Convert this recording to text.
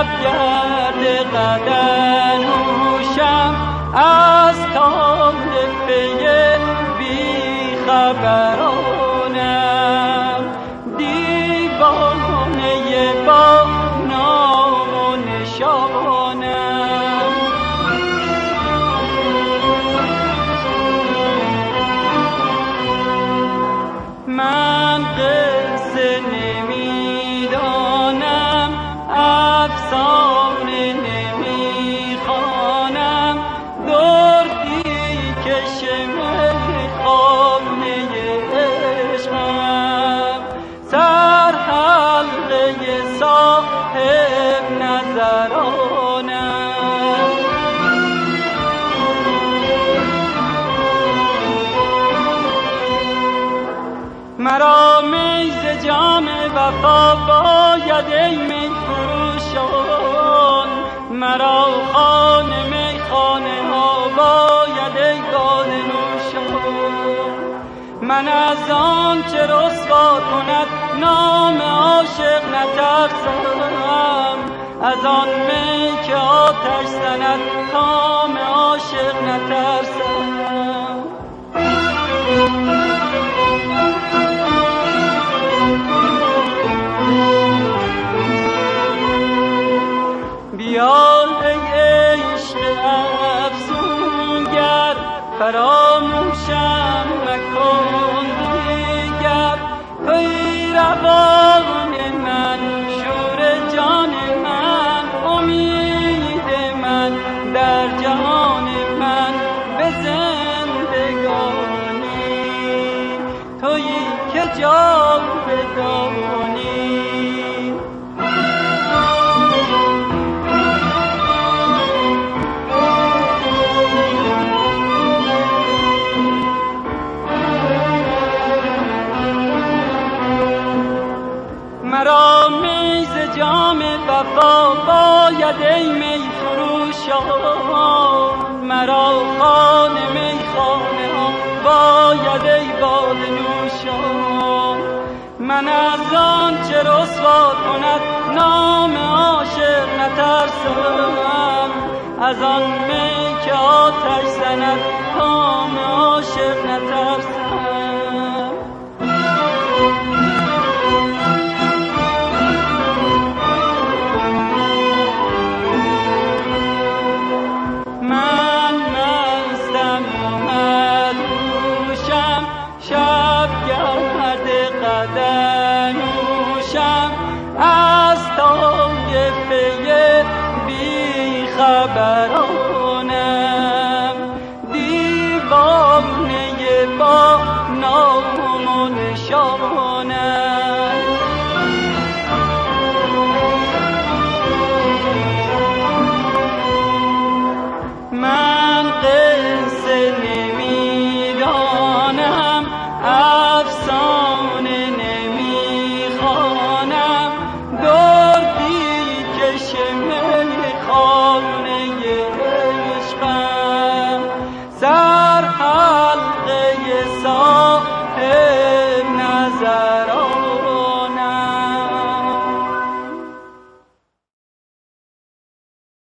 up your جام وفا باید ای می فروشان. مرا خانه می خانه ها باید ای باده نوشان. من از آن چه رسوا کند نام عاشق نترسم. از آن می که آتش زند کام عاشق فراموشم مکن دیگر. توی روان من شور جان من امید من در جهان من به زندگانی. تویی که جا بدانی وفا باید ای می فروشان مرا خانه می خانه ها باید ای باد نوشان من از آن چه رسوا کند نام عاشق نترسم. از آن می که آتش زند نام و نشانم saw him.